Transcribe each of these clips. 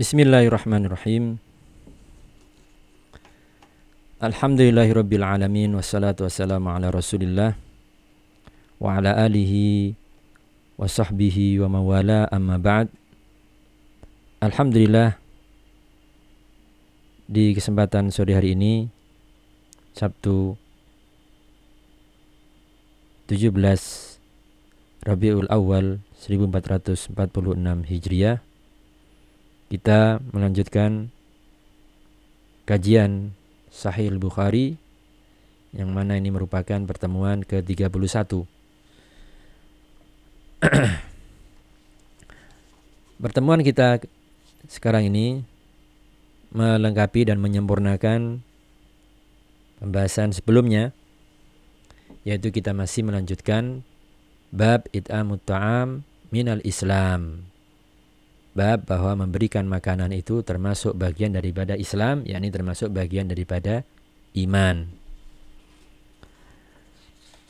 Bismillahirrahmanirrahim. Alhamdulillahirabbil alamin wassalatu wassalamu ala Rasulillah wa ala alihi wa sahbihi wa mawala amma ba'd. Alhamdulillah di kesempatan sore hari ini Sabtu 17 Rabiul Awal 1446 Hijriah kita melanjutkan kajian Sahih Bukhari yang mana ini merupakan pertemuan ke-31. pertemuan kita sekarang ini melengkapi dan menyempurnakan pembahasan sebelumnya yaitu kita masih melanjutkan bab it'amut ta'am minal Islam bab bahwa memberikan makanan itu termasuk bagian daripada Islam, yakni termasuk bagian daripada iman.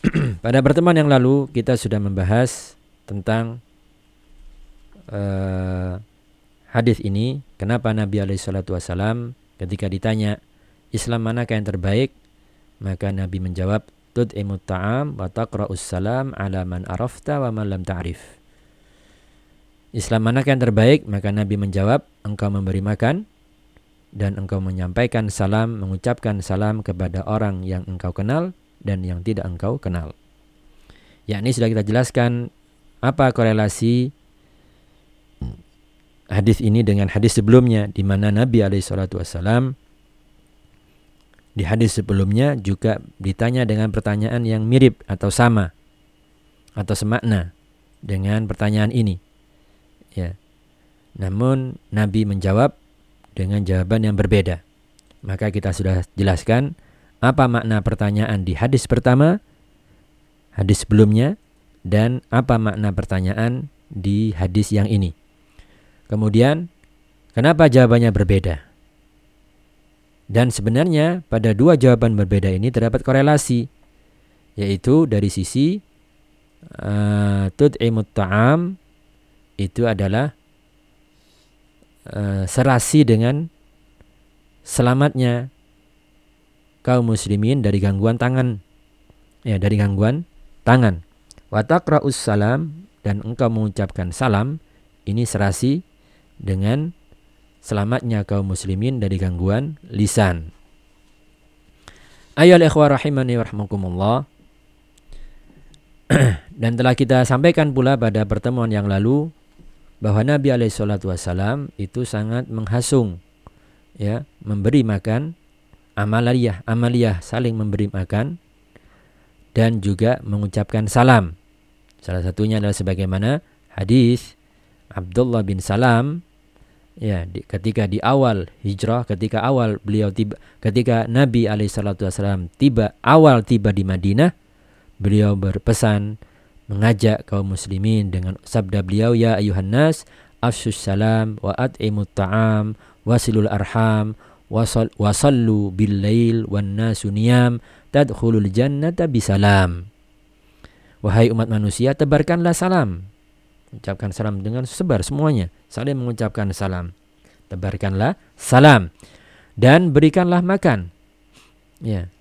Pada pertemuan yang lalu kita sudah membahas tentang uh, hadis ini, kenapa Nabi Alaihissalam ketika ditanya Islam manakah yang terbaik, maka Nabi menjawab tud'imut ta'am wa taqra'us salam ala man arafta wa man lam ta'rif. Islam manakah yang terbaik? Maka Nabi menjawab, engkau memberi makan dan engkau menyampaikan salam, mengucapkan salam kepada orang yang engkau kenal dan yang tidak engkau kenal. Ya, ini sudah kita jelaskan apa korelasi hadis ini dengan hadis sebelumnya di mana Nabi Alaihissalam di hadis sebelumnya juga ditanya dengan pertanyaan yang mirip atau sama atau semakna dengan pertanyaan ini. Ya. Namun Nabi menjawab dengan jawaban yang berbeda. Maka kita sudah jelaskan apa makna pertanyaan di hadis pertama, hadis sebelumnya, dan apa makna pertanyaan di hadis yang ini. Kemudian, kenapa jawabannya berbeda? Dan sebenarnya pada dua jawaban berbeda ini terdapat korelasi, yaitu dari sisi uh, tud'imut ta'am itu adalah uh, serasi dengan selamatnya kaum muslimin dari gangguan tangan. Ya dari gangguan tangan. Wa salam dan engkau mengucapkan salam ini serasi dengan selamatnya kaum muslimin dari gangguan lisan. Ayol ikhwah rahimani warahmatullah dan telah kita sampaikan pula pada pertemuan yang lalu bahwa Nabi alaihissalatu wassalam itu sangat menghasung ya memberi makan amaliyah amaliyah saling memberi makan dan juga mengucapkan salam. Salah satunya adalah sebagaimana hadis Abdullah bin Salam ya di, ketika di awal hijrah ketika awal beliau tiba ketika Nabi alaihissalatu wassalam tiba awal tiba di Madinah beliau berpesan mengajak kaum muslimin dengan sabda beliau ya ayuhan nas afsus salam wa at'imut ta'am wasilul arham wasal, wasallu bil lail wan nasu niyam tadkhulul jannata bisalam. Wahai umat manusia tebarkanlah salam. Ucapkan salam dengan sebar semuanya. Saling mengucapkan salam. Tebarkanlah salam. Dan berikanlah makan. Ya.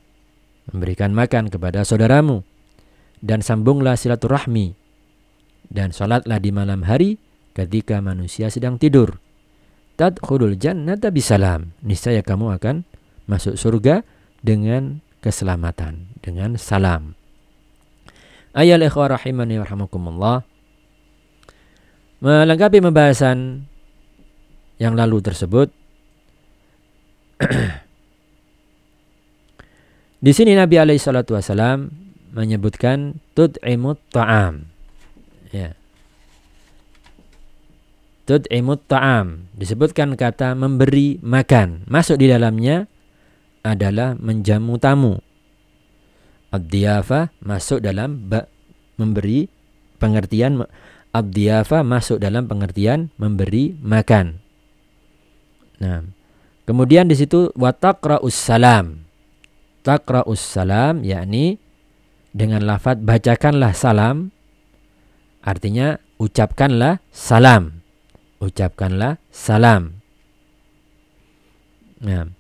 Memberikan makan kepada saudaramu dan sambunglah silaturahmi dan salatlah di malam hari ketika manusia sedang tidur. Tadkhulul jannata bisalam. Niscaya kamu akan masuk surga dengan keselamatan, dengan salam. Ayat ikhwah rahimani warahmatullah. Melengkapi pembahasan yang lalu tersebut Di sini Nabi alaihi salatu wasalam menyebutkan tud'imut ta'am. Ya. Tud'imut ta'am. Disebutkan kata memberi makan. Masuk di dalamnya adalah menjamu tamu. Abdiyafa masuk dalam memberi pengertian abdiyafa masuk dalam pengertian memberi makan. Nah, kemudian di situ wataqra'us salam. Taqra'us salam yakni dengan lafaz bacakanlah salam artinya ucapkanlah salam ucapkanlah salam Nah.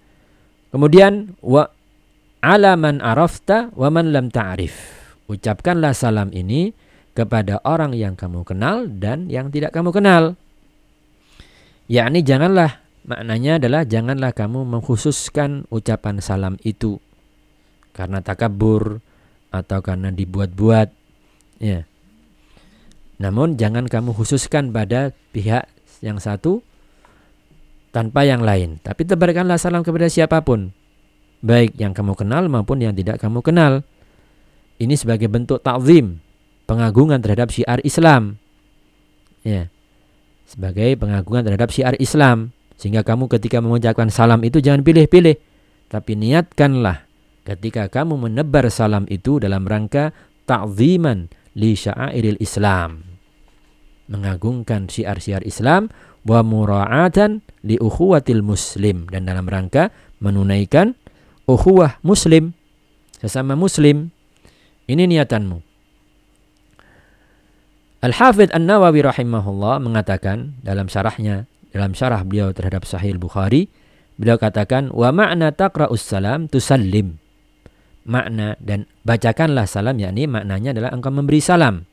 Kemudian wa alaman arafta wa man lam ta'rif. Ucapkanlah salam ini kepada orang yang kamu kenal dan yang tidak kamu kenal. Yakni janganlah maknanya adalah janganlah kamu mengkhususkan ucapan salam itu karena takabur atau karena dibuat-buat ya. Namun jangan kamu khususkan pada pihak yang satu tanpa yang lain. Tapi tebarkanlah salam kepada siapa pun. Baik yang kamu kenal maupun yang tidak kamu kenal. Ini sebagai bentuk ta'zim, pengagungan terhadap syiar Islam. Ya. Sebagai pengagungan terhadap syiar Islam. Sehingga kamu ketika mengucapkan salam itu jangan pilih-pilih. Tapi niatkanlah ketika kamu menebar salam itu dalam rangka ta'ziman li sya'airil Islam. Mengagungkan syiar-syiar Islam wa mura'atan li ukhuwatil muslim dan dalam rangka menunaikan ukhuwah muslim sesama muslim. Ini niatanmu. Al-Hafidh An-Nawawi rahimahullah mengatakan dalam syarahnya dalam syarah beliau terhadap Sahih Bukhari beliau katakan wa ma'na taqra'us salam tusallim makna dan bacakanlah salam yakni maknanya adalah engkau memberi salam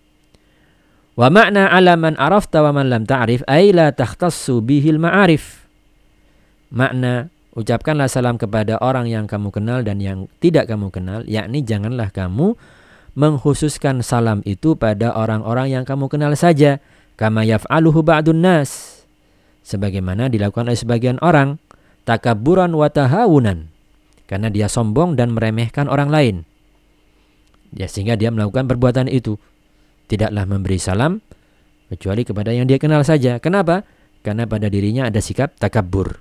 Wa makna alaman arafta wa man lam ta'rif ay la takhtassu bihil ma'arif. Makna ucapkanlah salam kepada orang yang kamu kenal dan yang tidak kamu kenal, yakni janganlah kamu mengkhususkan salam itu pada orang-orang yang kamu kenal saja, kama yaf'aluhu ba'dun nas. Sebagaimana dilakukan oleh sebagian orang, takaburan wa tahawunan. Karena dia sombong dan meremehkan orang lain. Ya, sehingga dia melakukan perbuatan itu tidaklah memberi salam kecuali kepada yang dia kenal saja. Kenapa? Karena pada dirinya ada sikap takabur.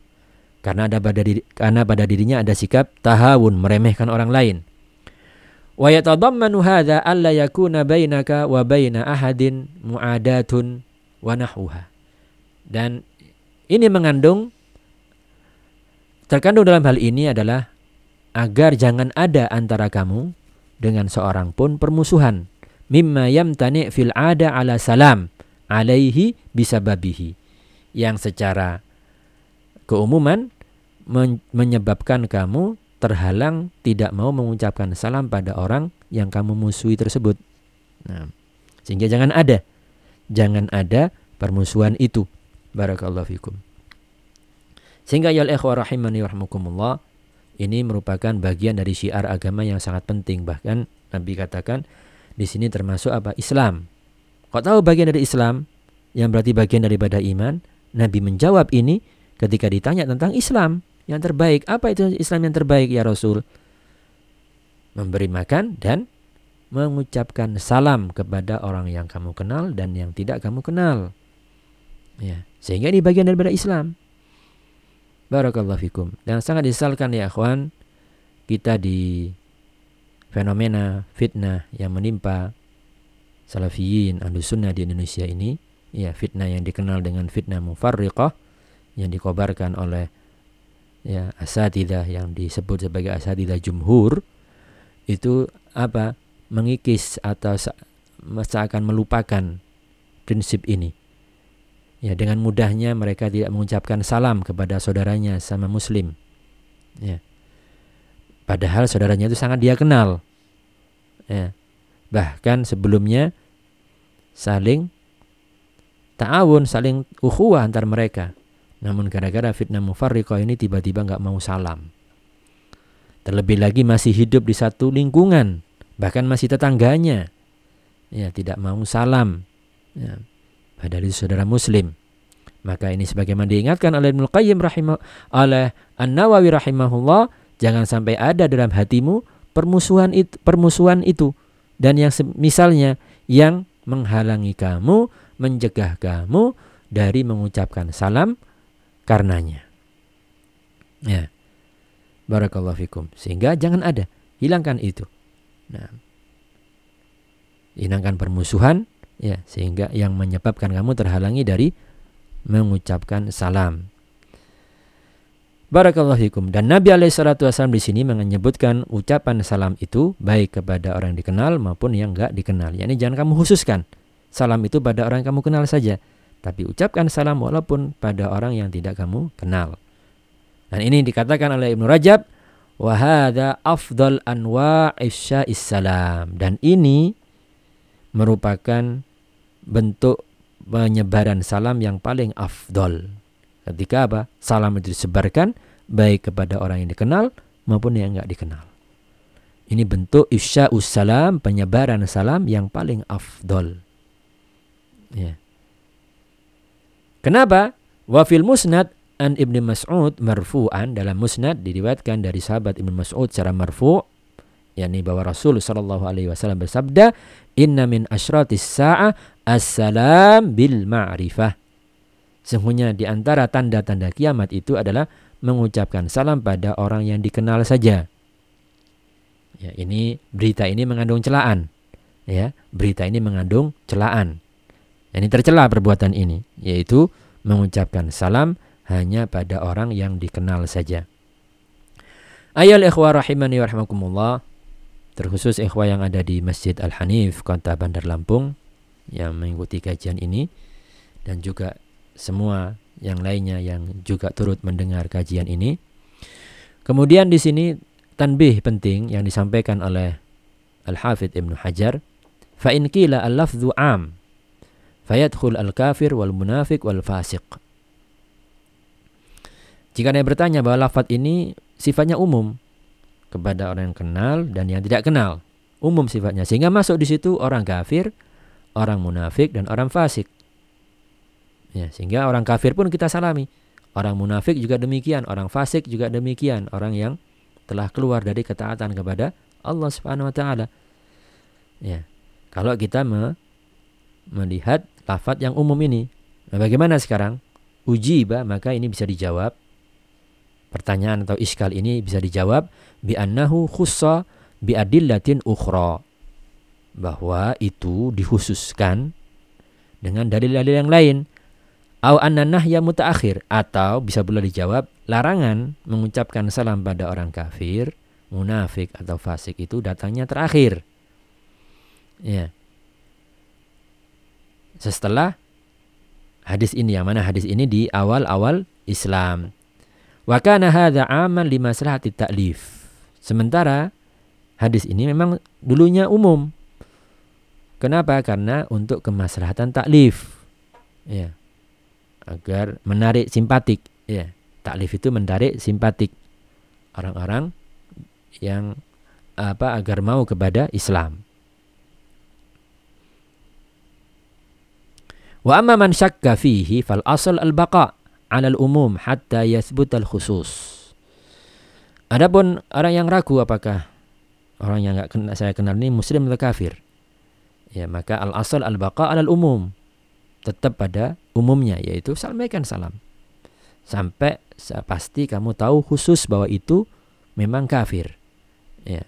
Karena ada pada diri, karena pada dirinya ada sikap tahawun, meremehkan orang lain. Wa yatadammanu hadza alla yakuna bainaka wa baina ahadin mu'adatun wa nahwuha. Dan ini mengandung terkandung dalam hal ini adalah agar jangan ada antara kamu dengan seorang pun permusuhan mimma yamtani fil ada ala salam alaihi bisababihi yang secara keumuman men menyebabkan kamu terhalang tidak mau mengucapkan salam pada orang yang kamu musuhi tersebut. Nah, sehingga jangan ada jangan ada permusuhan itu. Barakallahu fikum. Sehingga ya ikhwah rahimani rahmukumullah ini merupakan bagian dari syiar agama yang sangat penting bahkan Nabi katakan di sini termasuk apa? Islam. Kau tahu bagian dari Islam yang berarti bagian daripada iman? Nabi menjawab ini ketika ditanya tentang Islam yang terbaik. Apa itu Islam yang terbaik ya Rasul? Memberi makan dan mengucapkan salam kepada orang yang kamu kenal dan yang tidak kamu kenal. Ya, sehingga ini bagian daripada Islam. Barakallahu fikum. Dan sangat disesalkan ya akhwan, kita di fenomena fitnah yang menimpa salafiyin ahlu sunnah di Indonesia ini. Ya fitnah yang dikenal dengan fitnah mufarriqah yang dikobarkan oleh ya asatidah yang disebut sebagai asatidah jumhur. Itu apa? Mengikis atau seakan melupakan prinsip ini ya dengan mudahnya mereka tidak mengucapkan salam kepada saudaranya sama muslim ya Padahal saudaranya itu sangat dia kenal. Ya. Bahkan sebelumnya saling ta'awun, saling ukhuwah antar mereka. Namun gara-gara fitnah mufarriqah ini tiba-tiba nggak mau salam. Terlebih lagi masih hidup di satu lingkungan, bahkan masih tetangganya. Ya, tidak mau salam. Ya, itu saudara muslim. Maka ini sebagaimana diingatkan oleh Ibnu Qayyim rahimah oleh An-Nawawi rahimahullah Jangan sampai ada dalam hatimu permusuhan itu, permusuhan itu dan yang misalnya yang menghalangi kamu, mencegah kamu dari mengucapkan salam karenanya. Ya. Barakallahu fikum. Sehingga jangan ada, hilangkan itu. Nah. Hilangkan permusuhan ya sehingga yang menyebabkan kamu terhalangi dari mengucapkan salam. Barakallahu fikum. Dan Nabi alaihissalatu wassalam di sini menyebutkan ucapan salam itu baik kepada orang yang dikenal maupun yang enggak dikenal. Yani jangan kamu khususkan salam itu pada orang yang kamu kenal saja. Tapi ucapkan salam walaupun pada orang yang tidak kamu kenal. Dan ini dikatakan oleh Ibnu Rajab wahada afdal anwa salam dan ini merupakan bentuk penyebaran salam yang paling afdol. Ketika apa? Salam itu disebarkan baik kepada orang yang dikenal maupun yang enggak dikenal. Ini bentuk isya salam, penyebaran salam yang paling afdol. Ya. Kenapa? Wafil musnad an ibni Mas'ud marfu'an dalam musnad diriwayatkan dari sahabat Ibnu Mas'ud secara marfu' yakni bahwa Rasul sallallahu alaihi wasallam bersabda inna min asyratis sa'ah assalam bil ma'rifah. Sesungguhnya di antara tanda-tanda kiamat itu adalah mengucapkan salam pada orang yang dikenal saja. Ya ini berita ini mengandung celaan. Ya berita ini mengandung celaan. Ini tercela perbuatan ini, yaitu mengucapkan salam hanya pada orang yang dikenal saja. Ayol ikhwah rahimani wa terkhusus ikhwah yang ada di Masjid Al-Hanif, Kota Bandar Lampung, yang mengikuti kajian ini, dan juga semua yang lainnya yang juga turut mendengar kajian ini. Kemudian di sini tanbih penting yang disampaikan oleh Al-Hafidh Ibnu Hajar, fa in qila al-lafdhu am Fayadkhul al-kafir wal munafik wal fasik. Jika Anda bertanya bahwa lafaz ini sifatnya umum kepada orang yang kenal dan yang tidak kenal, umum sifatnya sehingga masuk di situ orang kafir, orang munafik dan orang fasik. Ya, sehingga orang kafir pun kita salami. Orang munafik juga demikian, orang fasik juga demikian, orang yang telah keluar dari ketaatan kepada Allah Subhanahu wa taala. Ya. Kalau kita me melihat lafat yang umum ini. Nah, bagaimana sekarang? Uji bah, maka ini bisa dijawab. Pertanyaan atau iskal ini bisa dijawab bi annahu khussa bi adillatin ukhra. Bahwa itu dikhususkan dengan dalil-dalil yang lain. Au anna nahya mutaakhir atau bisa pula dijawab larangan mengucapkan salam pada orang kafir, munafik atau fasik itu datangnya terakhir. Ya setelah hadis ini yang mana hadis ini di awal-awal Islam. Wa kana hadza aman li maslahati ta'lif. Sementara hadis ini memang dulunya umum. Kenapa? Karena untuk kemaslahatan taklif. Ya. Agar menarik simpatik, ya. Taklif itu menarik simpatik orang-orang yang apa agar mau kepada Islam. Wa amma man syakka fihi fal asal al baqa 'ala al umum hatta yathbut al khusus. Adapun orang yang ragu apakah orang yang enggak kenal, saya kenal ini muslim atau kafir. Ya, maka al asal al baqa al umum. Tetap pada umumnya yaitu sampaikan salam. Sampai pasti kamu tahu khusus bahwa itu memang kafir. Ya.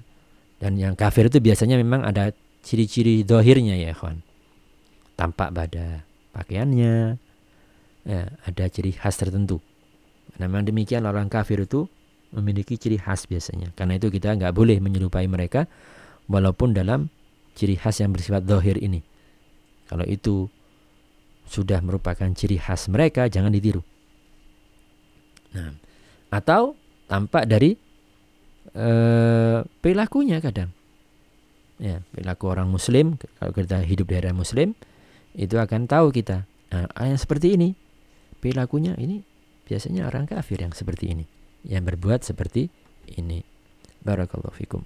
Dan yang kafir itu biasanya memang ada ciri-ciri dohirnya ya kawan. Tampak pada pakaiannya, ya, ada ciri khas tertentu. Memang demikian orang kafir itu memiliki ciri khas biasanya. Karena itu kita nggak boleh menyerupai mereka walaupun dalam ciri khas yang bersifat dohir ini. Kalau itu sudah merupakan ciri khas mereka, jangan ditiru. Nah, atau tampak dari uh, perilakunya kadang. Ya, perilaku orang Muslim kalau kita hidup di daerah Muslim, itu akan tahu kita. Nah, yang seperti ini perilakunya ini biasanya orang kafir yang seperti ini, yang berbuat seperti ini. Barakallahu fikum.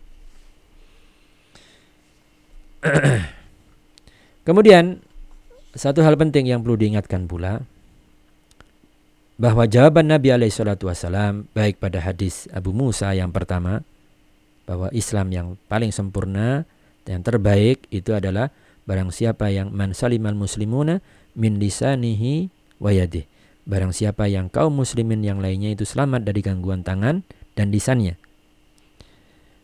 Kemudian satu hal penting yang perlu diingatkan pula bahwa jawaban Nabi alaihi salatu wasalam baik pada hadis Abu Musa yang pertama bahwa Islam yang paling sempurna yang terbaik itu adalah Barang siapa yang man salimal muslimuna min lisanihi wa yadih. Barang siapa yang kaum muslimin yang lainnya itu selamat dari gangguan tangan dan lisannya.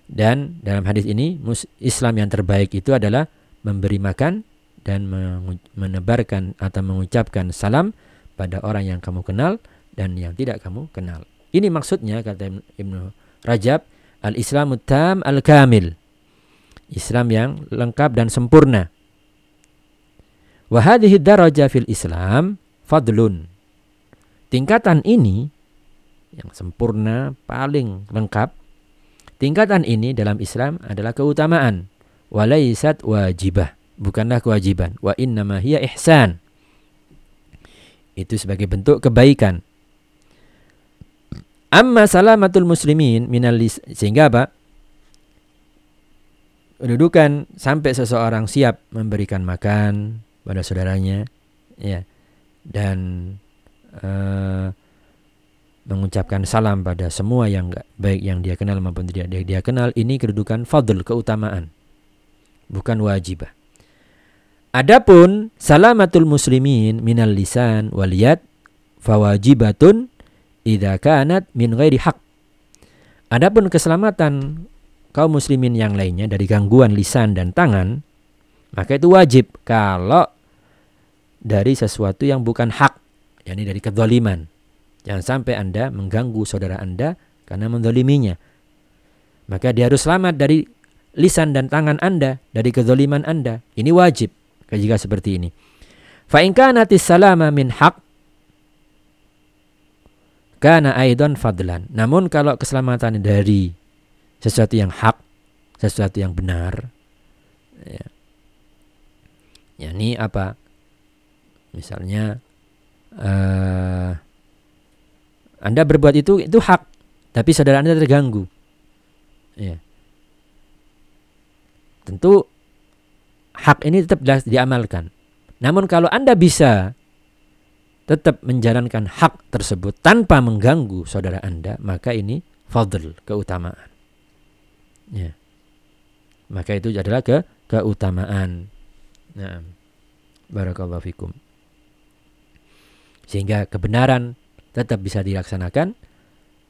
Dan dalam hadis ini Islam yang terbaik itu adalah memberi makan dan menebarkan atau mengucapkan salam pada orang yang kamu kenal dan yang tidak kamu kenal. Ini maksudnya kata Ibnu Rajab al-Islamu tam al-kamil. Islam yang lengkap dan sempurna. Wahadihi daraja fil Islam fadlun. Tingkatan ini yang sempurna, paling lengkap. Tingkatan ini dalam Islam adalah keutamaan. Walaisat wajibah. Bukanlah kewajiban. Wa innama hiya ihsan. Itu sebagai bentuk kebaikan. Amma salamatul muslimin minal sehingga apa? Kedudukan sampai seseorang siap memberikan makan pada saudaranya ya dan uh, mengucapkan salam pada semua yang baik yang dia kenal maupun tidak dia, dia kenal ini kedudukan fadl keutamaan bukan wajibah Adapun salamatul muslimin minal lisan wal yad fawajibatun idza kanat min ghairi haq. Adapun keselamatan kaum muslimin yang lainnya dari gangguan lisan dan tangan, maka itu wajib kalau dari sesuatu yang bukan hak, yakni dari kezaliman. Jangan sampai Anda mengganggu saudara Anda karena mendoliminya. Maka dia harus selamat dari lisan dan tangan Anda, dari kezaliman Anda. Ini wajib jika seperti ini. Fa in salama min haq kana aidan fadlan. Namun kalau keselamatan dari sesuatu yang hak, sesuatu yang benar, ya, ya ini apa? Misalnya uh, anda berbuat itu itu hak, tapi saudara Anda terganggu. Ya. Tentu hak ini tetap diamalkan. Namun kalau Anda bisa tetap menjalankan hak tersebut tanpa mengganggu saudara Anda, maka ini fadl, keutamaan. Ya. Maka itu adalah ke keutamaan. Nah, barakallahu fikum. Sehingga kebenaran tetap bisa dilaksanakan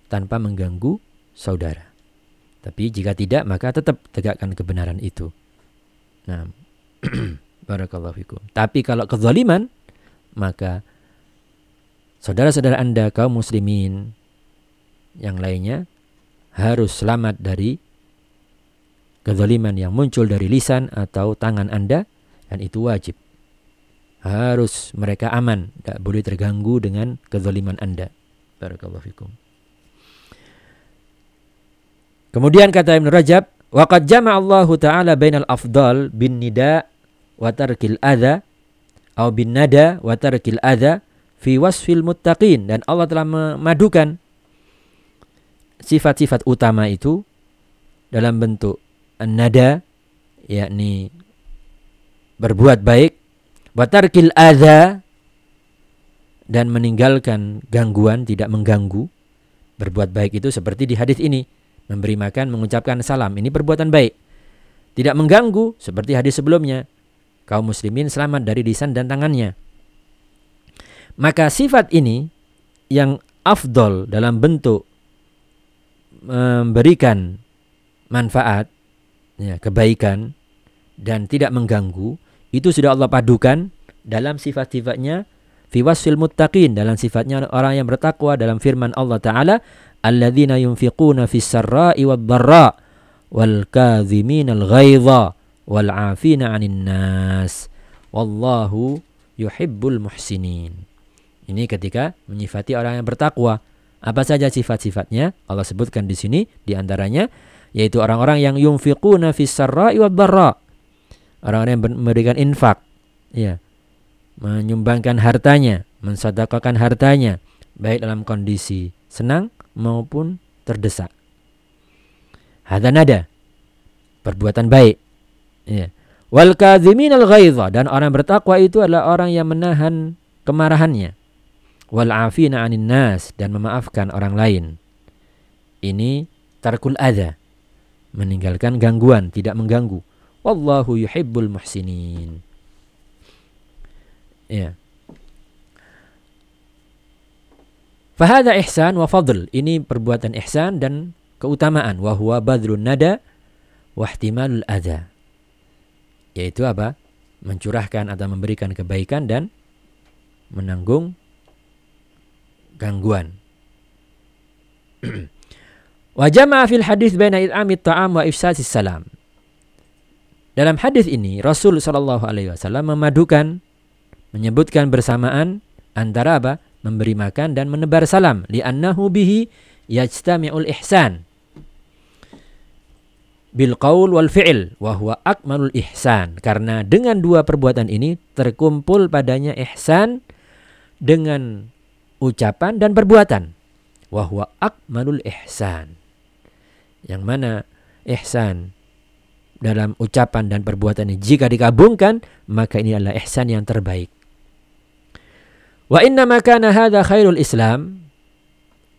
tanpa mengganggu saudara. Tapi jika tidak maka tetap tegakkan kebenaran itu. Nah, barakallahu fikum. Tapi kalau kezaliman maka saudara-saudara Anda kaum muslimin yang lainnya harus selamat dari kezaliman yang muncul dari lisan atau tangan Anda dan itu wajib harus mereka aman, tidak boleh terganggu dengan kezaliman Anda. Barakallahu fikum. Kemudian kata Ibn Rajab, Waqad jama Allah Ta'ala bainal afdal bin nida wa tarkil adha atau bin nada wa tarkil adha fi wasfil muttaqin dan Allah telah memadukan sifat-sifat utama itu dalam bentuk nada yakni berbuat baik Watarkil adha dan meninggalkan gangguan, tidak mengganggu. Berbuat baik itu seperti di hadis ini, memberi makan, mengucapkan salam. Ini perbuatan baik. Tidak mengganggu seperti hadis sebelumnya. Kaum muslimin selamat dari lisan dan tangannya. Maka sifat ini yang afdol dalam bentuk memberikan manfaat, ya, kebaikan dan tidak mengganggu itu sudah Allah padukan dalam sifat-sifatnya fi wasfil muttaqin dalam sifatnya orang yang bertakwa dalam firman Allah taala alladzina yunfiquna fis sarra'i wad dharra wal kadhiminal ghaidha wal 'afina 'anil nas. Wallahu yuhibbul muhsinin. Ini ketika menyifati orang yang bertakwa. Apa saja sifat-sifatnya? Allah sebutkan di sini di antaranya yaitu orang-orang yang yunfiquna fis sarra'i wad dharra orang-orang yang memberikan infak, ya, menyumbangkan hartanya, mensadaqahkan hartanya, baik dalam kondisi senang maupun terdesak. Hada nada, perbuatan baik. Ya. Wal kadhimin al dan orang bertakwa itu adalah orang yang menahan kemarahannya. Wal afina 'anil nas dan memaafkan orang lain. Ini tarkul adha, meninggalkan gangguan, tidak mengganggu. Wallahu yuhibbul muhsinin. Ya. Fahada ihsan wa fadl. Ini perbuatan ihsan dan keutamaan. Wahuwa badrun nada wa ihtimalul adha. Yaitu apa? Mencurahkan atau memberikan kebaikan dan menanggung gangguan. wa jama'a fil hadis baina it'amit ta'am wa ifsasis salam. Dalam hadis ini Rasul Shallallahu Alaihi Wasallam memadukan, menyebutkan bersamaan antara apa? memberi makan dan menebar salam. Li'annahu bihi yajtami'ul ihsan. Bil qaul wal fi'il wa huwa akmalul ihsan. Karena dengan dua perbuatan ini terkumpul padanya ihsan dengan ucapan dan perbuatan. Wa huwa akmalul ihsan. Yang mana ihsan dalam ucapan dan perbuatan ini jika dikabungkan maka ini adalah ihsan yang terbaik wa inna makana hadha khairul islam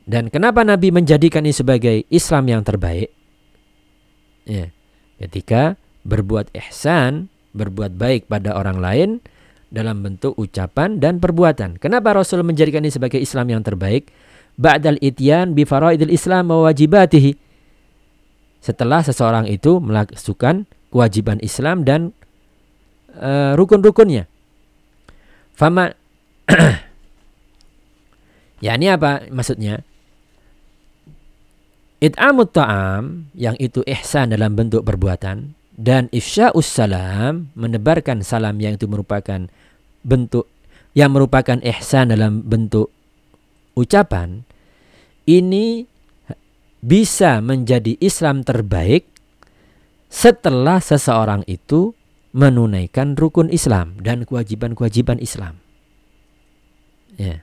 dan kenapa nabi menjadikan ini sebagai Islam yang terbaik Ya. Ketika berbuat ihsan, berbuat baik pada orang lain dalam bentuk ucapan dan perbuatan. Kenapa Rasul menjadikan ini sebagai Islam yang terbaik? Ba'dal ityan bi faraidil Islam wa. Setelah seseorang itu melakukan kewajiban Islam dan uh, rukun-rukunnya. Fama Ya ini apa maksudnya? It'amut ta'am yang itu ihsan dalam bentuk perbuatan dan ifsya'us salam menebarkan salam yang itu merupakan bentuk yang merupakan ihsan dalam bentuk ucapan ini bisa menjadi Islam terbaik setelah seseorang itu menunaikan rukun Islam dan kewajiban-kewajiban Islam. Ya.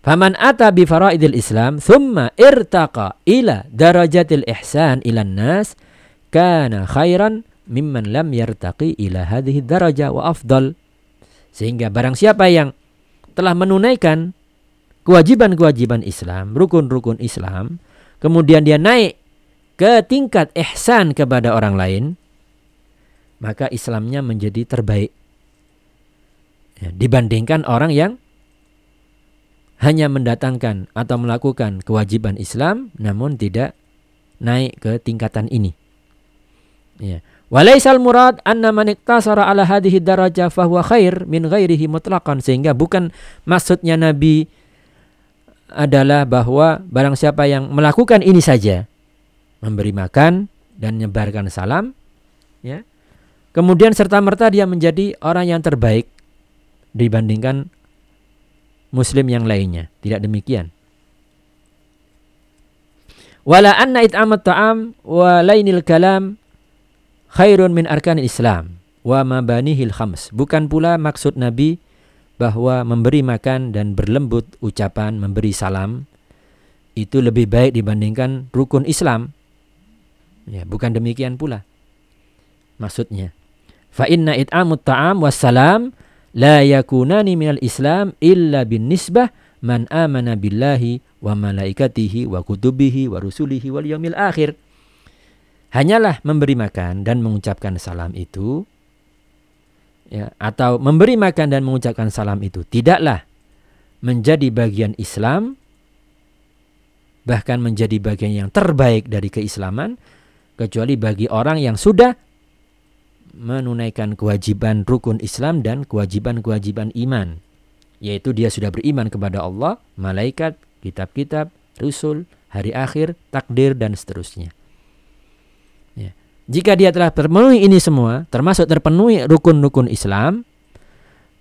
Faman ata bi faraidil Islam thumma irtaqa ila darajatil ihsan ila nas kana khairan mimman lam yartaqi ila hadhihi daraja wa afdal. Sehingga barang siapa yang telah menunaikan kewajiban-kewajiban Islam, rukun-rukun Islam, kemudian dia naik ke tingkat ihsan kepada orang lain, maka Islamnya menjadi terbaik. Ya, dibandingkan orang yang hanya mendatangkan atau melakukan kewajiban Islam namun tidak naik ke tingkatan ini. Ya. Walaisal murad anna man iktasara ala hadhihi daraja fahuwa khair min ghairihi mutlaqan sehingga bukan maksudnya Nabi adalah bahwa barang siapa yang melakukan ini saja memberi makan dan menyebarkan salam ya kemudian serta merta dia menjadi orang yang terbaik dibandingkan muslim yang lainnya. Tidak demikian. Wala anna it'amat ta'am wa lainil kalam khairun min arkanil Islam wa mabanihil khams. Bukan pula maksud Nabi bahwa memberi makan dan berlembut ucapan, memberi salam itu lebih baik dibandingkan rukun Islam. Ya, bukan demikian pula. Maksudnya, fa inna it'amut ta'am wassalam la yakunani minal Islam illa bin nisbah man amana billahi wa malaikatihi wa kutubihi wa rusulihi wal yaumil akhir. Hanyalah memberi makan dan mengucapkan salam itu ya atau memberi makan dan mengucapkan salam itu tidaklah menjadi bagian Islam bahkan menjadi bagian yang terbaik dari keislaman kecuali bagi orang yang sudah menunaikan kewajiban rukun Islam dan kewajiban-kewajiban iman. Yaitu dia sudah beriman kepada Allah, malaikat, kitab-kitab, rusul, hari akhir, takdir, dan seterusnya. Jika dia telah terpenuhi ini semua, termasuk terpenuhi rukun-rukun Islam,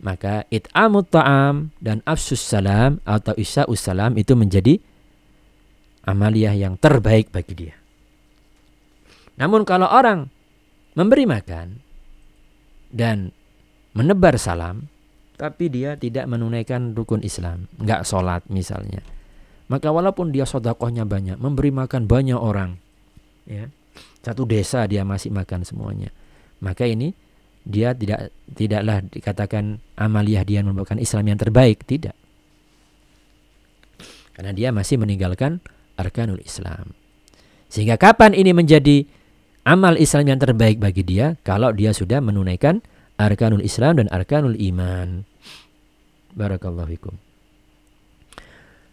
maka it'amut ta'am dan afsus salam atau isya'us salam itu menjadi amaliyah yang terbaik bagi dia. Namun kalau orang memberi makan dan menebar salam, tapi dia tidak menunaikan rukun Islam, nggak sholat misalnya. Maka walaupun dia sodakohnya banyak, memberi makan banyak orang, ya satu desa dia masih makan semuanya, maka ini dia tidak tidaklah dikatakan amaliyah dia merupakan Islam yang terbaik, tidak. Karena dia masih meninggalkan arkanul Islam. Sehingga kapan ini menjadi amal Islam yang terbaik bagi dia kalau dia sudah menunaikan arkanul Islam dan arkanul iman. Barakallahu fikum.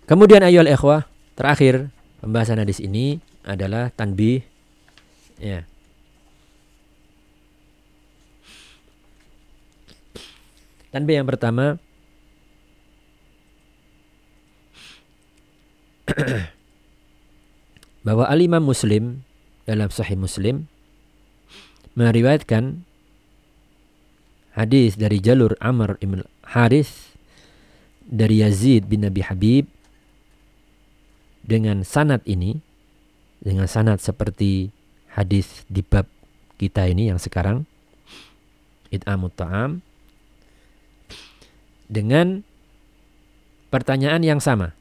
Kemudian ayol ikhwah, terakhir pembahasan hadis ini adalah tanbih ya. Tanbih yang pertama bahwa alimah Muslim dalam Sahih Muslim meriwayatkan hadis dari jalur Amr ibn Haris dari Yazid bin Nabi Habib dengan sanat ini dengan sanat seperti hadis di bab kita ini yang sekarang. It'amut ta'am. Dengan pertanyaan yang sama.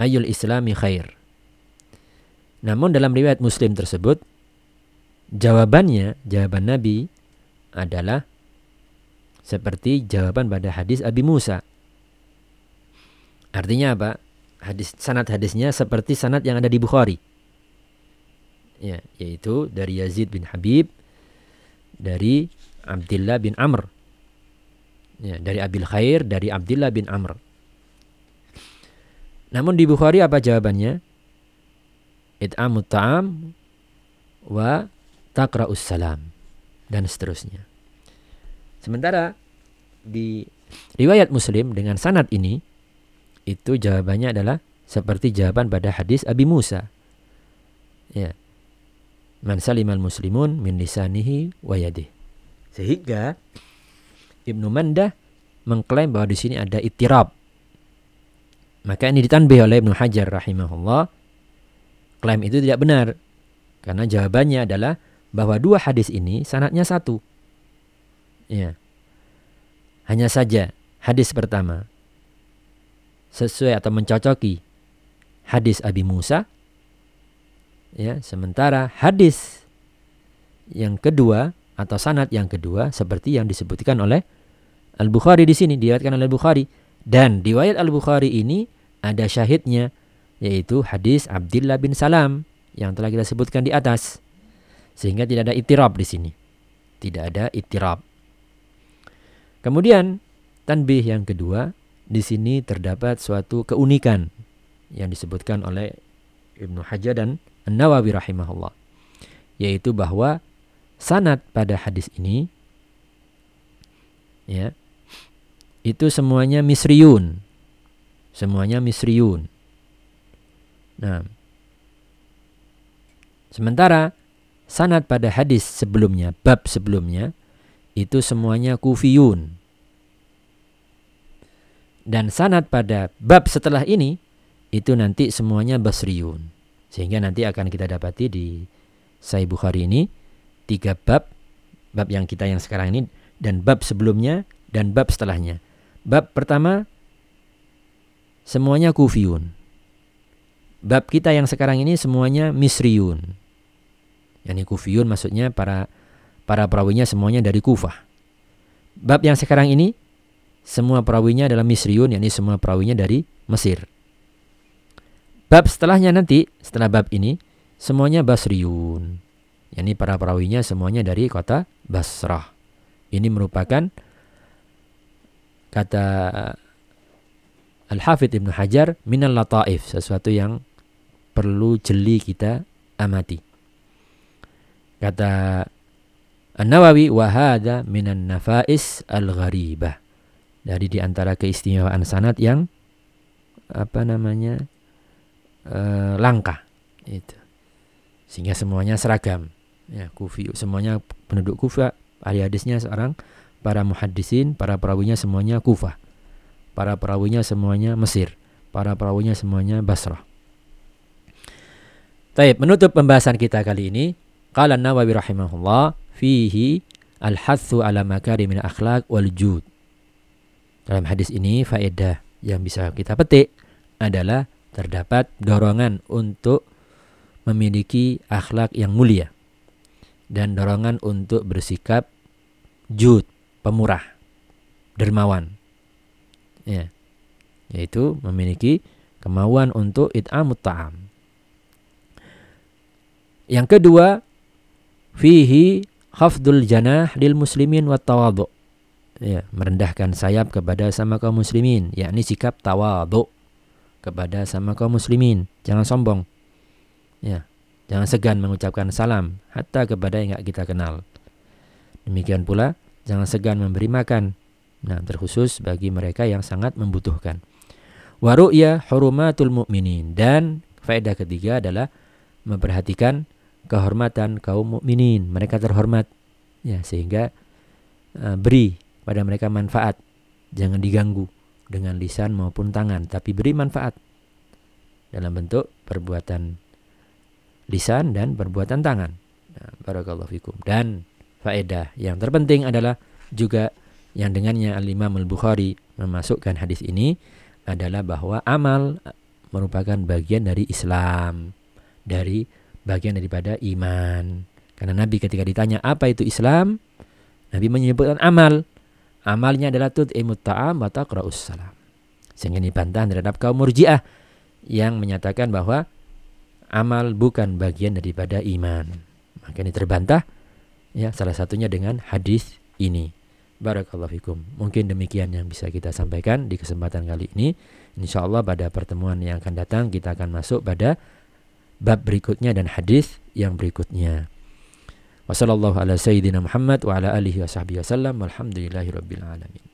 Ayul islami khair? Namun dalam riwayat muslim tersebut jawabannya jawaban nabi adalah seperti jawaban pada hadis Abi Musa. Artinya apa? Hadis sanad hadisnya seperti sanad yang ada di Bukhari. Ya, yaitu dari Yazid bin Habib dari Abdullah bin Amr. Ya, dari Abil Khair dari Abdullah bin Amr. Namun di Bukhari apa jawabannya? It'amut ta'am wa taqra'us salam dan seterusnya. Sementara di riwayat Muslim dengan sanad ini itu jawabannya adalah seperti jawaban pada hadis Abi Musa. Ya. Man salimal muslimun min lisanihi wa yadih. Sehingga Ibnu Mandah mengklaim bahwa di sini ada itirab. Maka ini ditanbih oleh Ibnu Hajar rahimahullah. Klaim itu tidak benar. Karena jawabannya adalah bahwa dua hadis ini sanatnya satu. Ya. Hanya saja hadis pertama sesuai atau mencocoki hadis Abi Musa ya sementara hadis yang kedua atau sanad yang kedua seperti yang disebutkan oleh Al Bukhari di sini diriwayatkan oleh Al Bukhari dan riwayat Al Bukhari ini ada syahidnya yaitu hadis Abdullah bin Salam yang telah kita sebutkan di atas. Sehingga tidak ada itirab di sini. Tidak ada itirab. Kemudian tanbih yang kedua di sini terdapat suatu keunikan yang disebutkan oleh Ibnu Hajar dan An-Nawawi rahimahullah yaitu bahwa sanad pada hadis ini ya itu semuanya misriun semuanya misriun nah sementara sanad pada hadis sebelumnya bab sebelumnya itu semuanya kufiyun. Dan sanad pada bab setelah ini itu nanti semuanya basriun. Sehingga nanti akan kita dapati di Sahih Bukhari ini tiga bab, bab yang kita yang sekarang ini dan bab sebelumnya dan bab setelahnya. Bab pertama semuanya kufiyun. Bab kita yang sekarang ini semuanya misriun. Yani kufiyun maksudnya para para perawinya semuanya dari Kufah. Bab yang sekarang ini semua perawinya adalah Misriun, yakni semua perawinya dari Mesir. Bab setelahnya nanti, setelah bab ini, semuanya Basriun. yakni para perawinya semuanya dari kota Basrah. Ini merupakan kata Al-Hafidh Ibnu Hajar minal lataif, sesuatu yang perlu jeli kita amati. Kata An-Nawawi wahada minan nafais al-gharibah dari di antara keistimewaan sanat yang apa namanya e, langka. Itu. Sehingga semuanya seragam. Ya kufi semuanya penduduk kufa ahli hadisnya seorang para muhaddisin para perawinya semuanya kufa. Para perawinya semuanya Mesir. Para perawinya semuanya Basrah. Taib menutup pembahasan kita kali ini. Qala Nawawi rahimahullah fihi al-hathu ala makarimin akhlaq wal jud. Dalam hadis ini faedah yang bisa kita petik adalah terdapat dorongan untuk memiliki akhlak yang mulia dan dorongan untuk bersikap jud, pemurah, dermawan. Ya. Yaitu memiliki kemauan untuk it'amut ta'am. Yang kedua, fihi khafdul janah lil muslimin wa tawadhu ya, merendahkan sayap kepada sama kaum muslimin, yakni sikap tawadhu kepada sama kaum muslimin, jangan sombong. Ya, jangan segan mengucapkan salam hatta kepada yang tidak kita kenal. Demikian pula jangan segan memberi makan. Nah, terkhusus bagi mereka yang sangat membutuhkan. Waru'ya hurumatul mu'minin dan faedah ketiga adalah memperhatikan kehormatan kaum mukminin. Mereka terhormat ya sehingga uh, beri pada mereka manfaat. Jangan diganggu. Dengan lisan maupun tangan, tapi beri manfaat dalam bentuk perbuatan lisan dan perbuatan tangan. Nah, barakallahu fikum. Dan faedah yang terpenting adalah juga yang dengannya Al-Imam Al-Bukhari memasukkan hadis ini adalah bahwa amal merupakan bagian dari Islam, dari bagian daripada iman. Karena Nabi ketika ditanya apa itu Islam, Nabi menyebutkan amal. Amalnya adalah tud'imut ta'am wa taqra'us salam. Sehingga dibantah terhadap kaum murjiah yang menyatakan bahwa amal bukan bagian daripada iman. Maka ini terbantah ya salah satunya dengan hadis ini. Barakallahu fikum. Mungkin demikian yang bisa kita sampaikan di kesempatan kali ini. Insya Allah pada pertemuan yang akan datang kita akan masuk pada bab berikutnya dan hadis yang berikutnya. Wassalamualaikum warahmatullahi wabarakatuh. Muhammad wa ala alihi wa sahbihi.